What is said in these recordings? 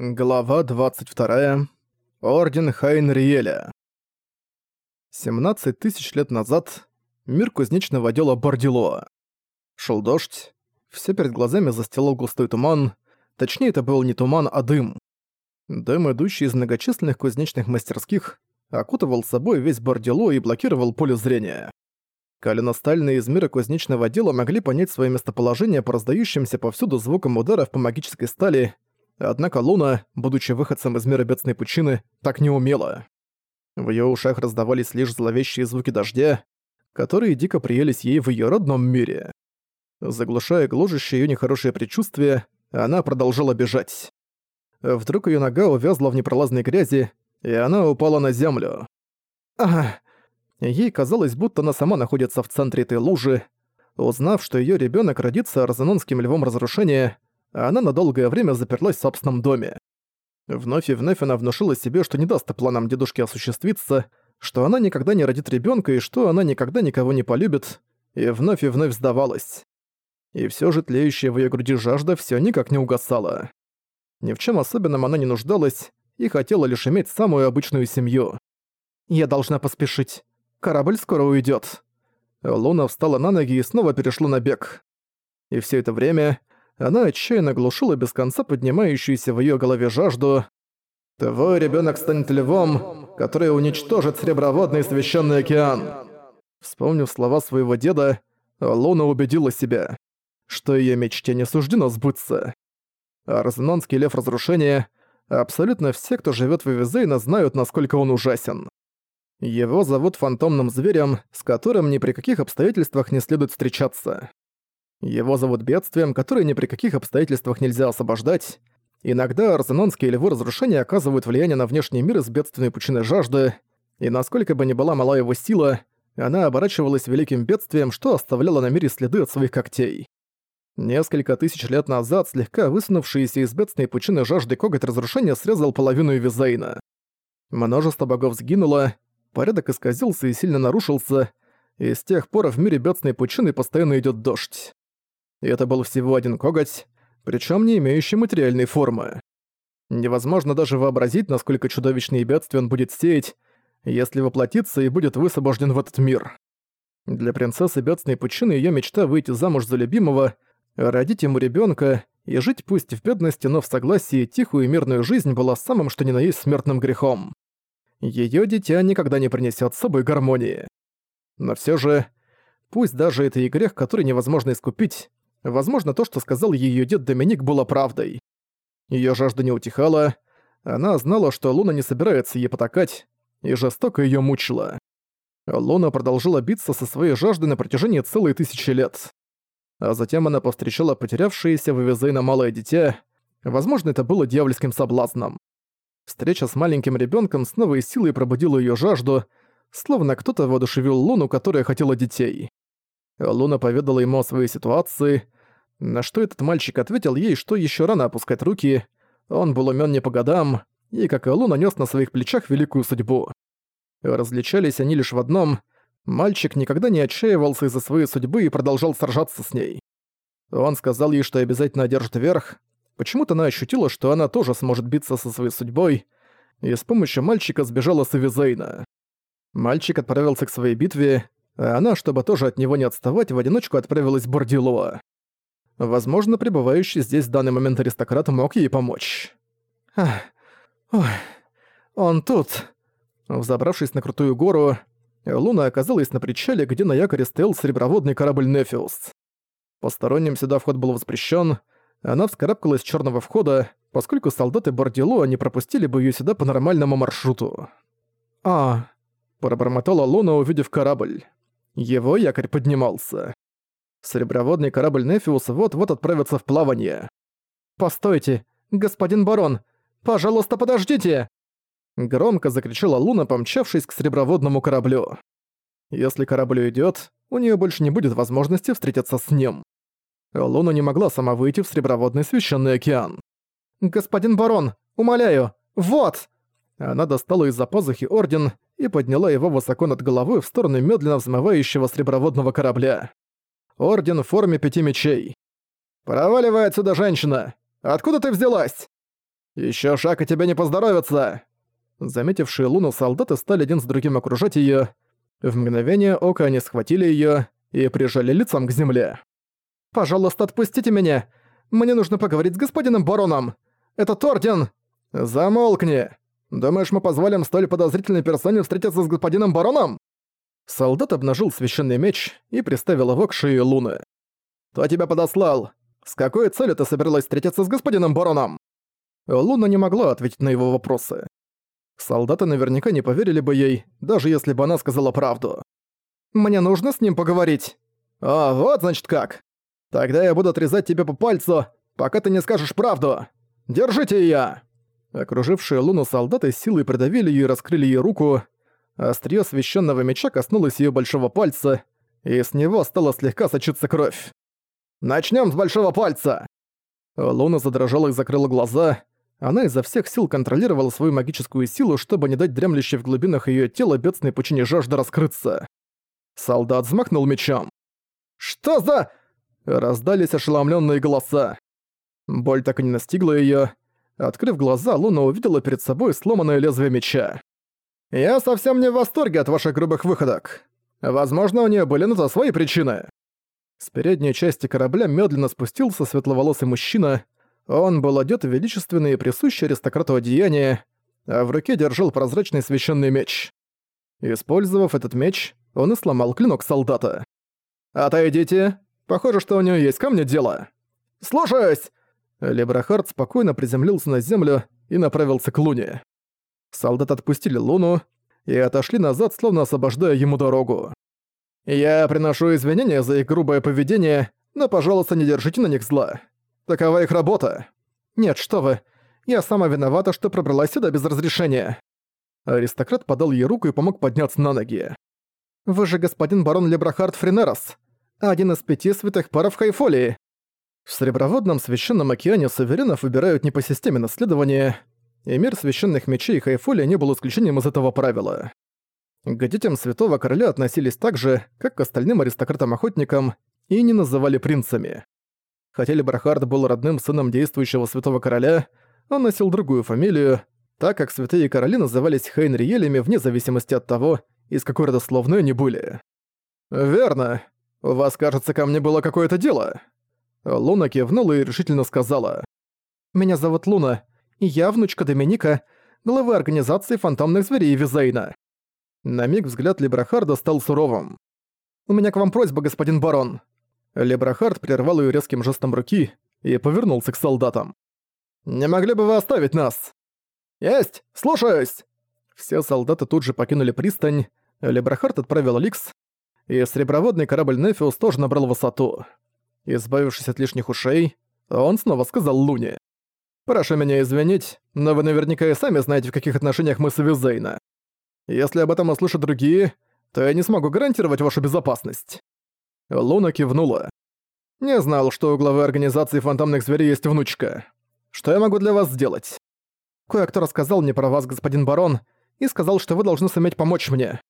Глава 22. Орден Хайнриеля. 17 тысяч лет назад мир кузнечного дела Бордило. Шел дождь, все перед глазами застилал густой туман, точнее это был не туман, а дым. Дым, идущий из многочисленных кузнечных мастерских, окутывал собой весь Бордило и блокировал поле зрения. Калиностальные из мира кузнечного дела могли понять свое местоположение по раздающимся повсюду звукам ударов по магической стали, Однако Луна, будучи выходцем из мира бедственной пучины, так не умела. В её ушах раздавались лишь зловещие звуки дождя, которые дико приелись ей в её родном мире. Заглушая гложущее её нехорошее предчувствие, она продолжала бежать. Вдруг её нога увязла в непролазной грязи, и она упала на землю. Ага. Ей казалось, будто она сама находится в центре этой лужи. Узнав, что её ребёнок родится арзанонским львом разрушения, а она на долгое время заперлась в собственном доме. Вновь и вновь она внушила себе, что не даст планам дедушки осуществиться, что она никогда не родит ребенка и что она никогда никого не полюбит, и вновь и вновь сдавалась. И все же тлеющая в ее груди жажда все никак не угасала. Ни в чем особенном она не нуждалась и хотела лишь иметь самую обычную семью. «Я должна поспешить. Корабль скоро уйдет. Луна встала на ноги и снова перешла на бег. И все это время она отчаянно глушила без конца поднимающуюся в её голове жажду. «Твой ребёнок станет львом, который уничтожит Среброводный Священный океан!» Вспомнив слова своего деда, Луна убедила себя, что её мечте не суждено сбыться. Арзенонский лев разрушения, абсолютно все, кто живёт в Эвизейна, знают, насколько он ужасен. Его зовут фантомным зверем, с которым ни при каких обстоятельствах не следует встречаться. Его зовут бедствием, которое ни при каких обстоятельствах нельзя освобождать. Иногда арзенонские львы разрушения оказывают влияние на внешний мир из бедственной пучины жажды, и насколько бы ни была мала его сила, она оборачивалась великим бедствием, что оставляло на мире следы от своих когтей. Несколько тысяч лет назад слегка высунувшийся из бедственной пучины жажды коготь разрушения срезал половину Эвизейна. Множество богов сгинуло, порядок исказился и сильно нарушился, и с тех пор в мире бедственной пучины постоянно идет дождь. И это был всего один коготь, причем не имеющий материальной формы. Невозможно даже вообразить, насколько чудовищные бедствия он будет сеять, если воплотится и будет высвобожден в этот мир. Для принцессы бедственной пучины ее мечта выйти замуж за любимого, родить ему ребенка и жить пусть в бедности, но в согласии тихую и мирную жизнь была самым что ни на есть смертным грехом. Ее дитя никогда не принесет с собой гармонии. Но все же, пусть даже это и грех, который невозможно искупить, Возможно, то, что сказал ее дед Доминик, было правдой. Ее жажда не утихала, она знала, что Луна не собирается ей потакать, и жестоко ее мучила. Луна продолжила биться со своей жаждой на протяжении целой тысячи лет. А затем она повстречала потерявшееся в Эвизейна малое дитя. Возможно, это было дьявольским соблазном. Встреча с маленьким ребенком с новой силой пробудила ее жажду, словно кто-то воодушевил Луну, которая хотела детей. Луна поведала ему о своей ситуации, на что этот мальчик ответил ей, что еще рано опускать руки, он был умён не по годам, и, как и Луна, нес на своих плечах великую судьбу. Различались они лишь в одном — мальчик никогда не отчаивался из-за своей судьбы и продолжал сражаться с ней. Он сказал ей, что обязательно одержит верх, почему-то она ощутила, что она тоже сможет биться со своей судьбой, и с помощью мальчика сбежала с Эвизейна. Мальчик отправился к своей битве, она, чтобы тоже от него не отставать, в одиночку отправилась в Бордилоа. Возможно, пребывающий здесь в данный момент аристократ мог ей помочь. Ой, он тут. Взобравшись на крутую гору, Луна оказалась на причале, где на якоре стоял сереброводный корабль «Нефиус». Посторонним сюда вход был воспрещен. Она вскарабкалась с черного входа, поскольку солдаты Бордилоа не пропустили бы ее сюда по нормальному маршруту. «А...» – пробормотала Луна, увидев корабль. Его якорь поднимался. Сереброводный корабль Нефиус вот-вот отправится в плавание. «Постойте, господин барон! Пожалуйста, подождите!» Громко закричала Луна, помчавшись к сереброводному кораблю. Если корабль уйдет, у нее больше не будет возможности встретиться с ним. Луна не могла сама выйти в Среброводный священный океан. «Господин барон, умоляю, вот!» Она достала из-за пазухи орден и подняла его высоко над головой в сторону медленно взмывающего среброводного корабля. Орден в форме пяти мечей. «Проваливай отсюда, женщина! Откуда ты взялась?» Ещё шаг, и тебе не поздоровится!» Заметившие Луну солдаты стали один с другим окружать её. В мгновение ока они схватили её и прижали лицом к земле. «Пожалуйста, отпустите меня! Мне нужно поговорить с господином бароном! Этот орден...» «Замолкни! Думаешь, мы позволим столь подозрительной персоне встретиться с господином бароном?» Солдат обнажил священный меч и приставил его к шее Луны. «Кто тебя подослал? С какой целью ты собиралась встретиться с господином бароном?» Луна не могла ответить на его вопросы. Солдаты наверняка не поверили бы ей, даже если бы она сказала правду. «Мне нужно с ним поговорить». «А, вот значит как. Тогда я буду отрезать тебе по пальцу, пока ты не скажешь правду. Держите её!» Окружившие Луну солдаты силой придавили её и раскрыли ей руку. Остриё священного меча коснулось её большого пальца, и с него стала слегка сочиться кровь. «Начнём с большого пальца!» Луна задрожала и закрыла глаза. Она изо всех сил контролировала свою магическую силу, чтобы не дать дремлющей в глубинах её тела бедственной пучине жажды раскрыться. Солдат взмахнул мечом. «Что за...» Раздались ошеломлённые голоса. Боль так и не настигла её. Открыв глаза, Луна увидела перед собой сломанное лезвие меча. «Я совсем не в восторге от ваших грубых выходок. Возможно, у неё были на то свои причины». С передней части корабля медленно спустился светловолосый мужчина. Он был одет в величественные присущие аристократу одеяния, а в руке держал прозрачный священный меч. Использовав этот меч, он и сломал клинок солдата. «Отойдите. Похоже, что у него есть ко мне дело». «Слушаюсь!» Лебрахард спокойно приземлился на землю и направился к Луне. Солдаты отпустили Луну и отошли назад, словно освобождая ему дорогу. «Я приношу извинения за их грубое поведение, но, пожалуйста, не держите на них зла. Такова их работа». «Нет, что вы. Я сама виновата, что пробралась сюда без разрешения». Аристократ подал ей руку и помог подняться на ноги. «Вы же господин барон Лебрахард Френерос, один из пяти святых паров Хайфолии. В Среброводном священном океане суверенов выбирают не по системе наследования, и мир священных мечей Хайфоли не был исключением из этого правила. К детям Святого Короля относились так же, как к остальным аристократам-охотникам, и не называли принцами. Хотя Лебрахард был родным сыном действующего Святого Короля, он носил другую фамилию, так как святые короли назывались Хейнриелями вне зависимости от того, из какой родословной они были. «Верно. У вас, кажется, ко мне было какое-то дело?» Луна кивнула и решительно сказала. «Меня зовут Луна, и я внучка Доминика, главы организации фантомных зверей Визейна». На миг взгляд Лебрахарда стал суровым. «У меня к вам просьба, господин барон». Лебрахард прервал ее резким жестом руки и повернулся к солдатам. «Не могли бы вы оставить нас?» «Есть! Слушаюсь!» Все солдаты тут же покинули пристань, Лебрахард отправил Ликс, и среброводный корабль Нефиус тоже набрал высоту. Избавившись от лишних ушей, он снова сказал Луне. «Прошу меня извинить, но вы наверняка и сами знаете, в каких отношениях мы с Авизейна. Если об этом услышат другие, то я не смогу гарантировать вашу безопасность». Луна кивнула. «Не знал, что у главы организации фантомных зверей есть внучка. Что я могу для вас сделать?» «Кое-кто рассказал мне про вас, господин барон, и сказал, что вы должны суметь помочь мне».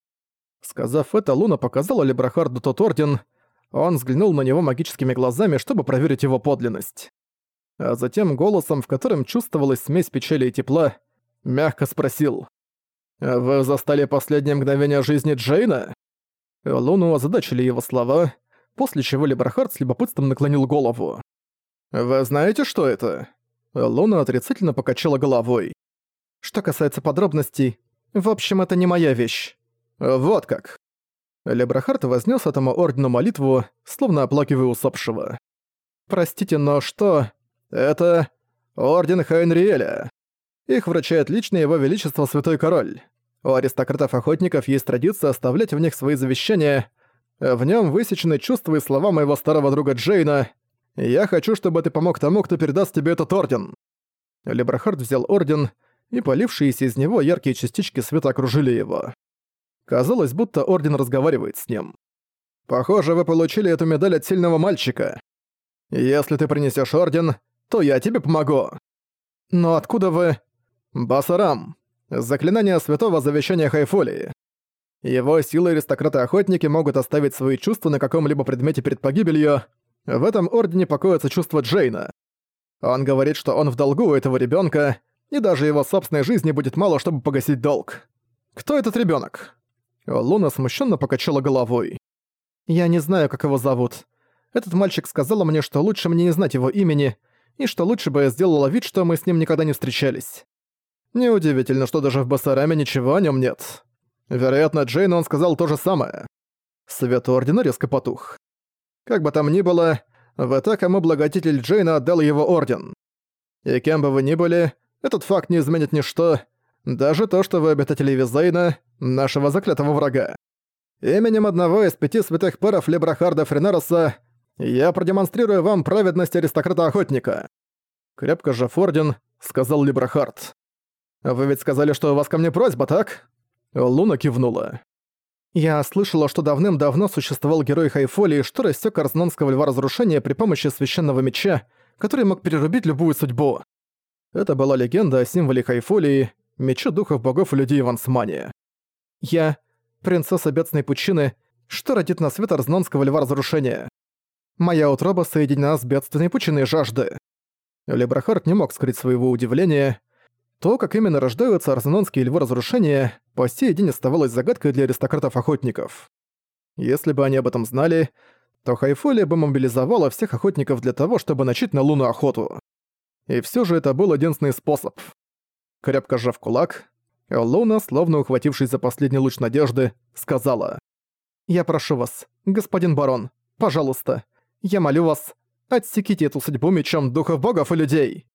Сказав это, Луна показала Лебрахарду тот орден, он взглянул на него магическими глазами, чтобы проверить его подлинность. А затем голосом, в котором чувствовалась смесь печали и тепла, мягко спросил. «Вы застали последнее мгновение жизни Джейна?» Луну озадачили его слова, после чего Либрахард с любопытством наклонил голову. «Вы знаете, что это?» Луна отрицательно покачала головой. «Что касается подробностей, в общем, это не моя вещь». «Вот как. Лебрахард вознес этому ордену молитву, словно оплакивая усопшего. «Простите, но что? Это... Орден Хайнриэля. Их вручает лично его величество Святой Король. У аристократов-охотников есть традиция оставлять в них свои завещания. В нем высечены чувства и слова моего старого друга Джейна. Я хочу, чтобы ты помог тому, кто передаст тебе этот орден». Лебрахард взял орден, и полившиеся из него яркие частички света окружили его. Казалось, будто Орден разговаривает с ним. «Похоже, вы получили эту медаль от сильного мальчика. Если ты принесешь Орден, то я тебе помогу». «Но откуда вы...» «Басарам. Заклинание Святого Завещания Хайфолии. Его силы аристократы-охотники могут оставить свои чувства на каком-либо предмете перед погибелью. В этом Ордене покоится чувство Джейна. Он говорит, что он в долгу у этого ребенка, и даже его собственной жизни будет мало, чтобы погасить долг. Кто этот ребенок? Луна смущенно покачала головой. «Я не знаю, как его зовут. Этот мальчик сказал мне, что лучше мне не знать его имени, и что лучше бы я сделала вид, что мы с ним никогда не встречались. Неудивительно, что даже в Басараме ничего о нем нет. Вероятно, Джейн он сказал то же самое. Свет Ордена резко потух. Как бы там ни было, в Атакаму благодетель Джейна отдал его Орден. И кем бы вы ни были, этот факт не изменит ничто, даже то, что вы обитатели Визейна, нашего заклятого врага. Именем одного из пяти святых паров Лебрахарда Френероса я продемонстрирую вам праведность аристократа-охотника. Крепко же Фордин, сказал Лебрахард. Вы ведь сказали, что у вас ко мне просьба, так? Луна кивнула. Я слышала, что давным-давно существовал герой Хайфолии, что рассек Арзнонского льва разрушения при помощи священного меча, который мог перерубить любую судьбу. Это была легенда о символе Хайфолии, мечу духов богов и людей в Ансмане. Я, принцесса Бедственной Пучины, что родит на свет Арзнонского льва разрушения. Моя утроба соединена с бедственной пучиной жажды. Лебрахард не мог скрыть своего удивления. То, как именно рождаются арзенонские львы разрушения, по сей день оставалось загадкой для аристократов-охотников. Если бы они об этом знали, то Хайфолия бы мобилизовала всех охотников для того, чтобы начать на луну охоту. И все же это был единственный способ. Крепко сжав кулак, Луна, словно ухватившись за последний луч надежды, сказала «Я прошу вас, господин барон, пожалуйста, я молю вас, отсеките эту судьбу мечом духов богов и людей!»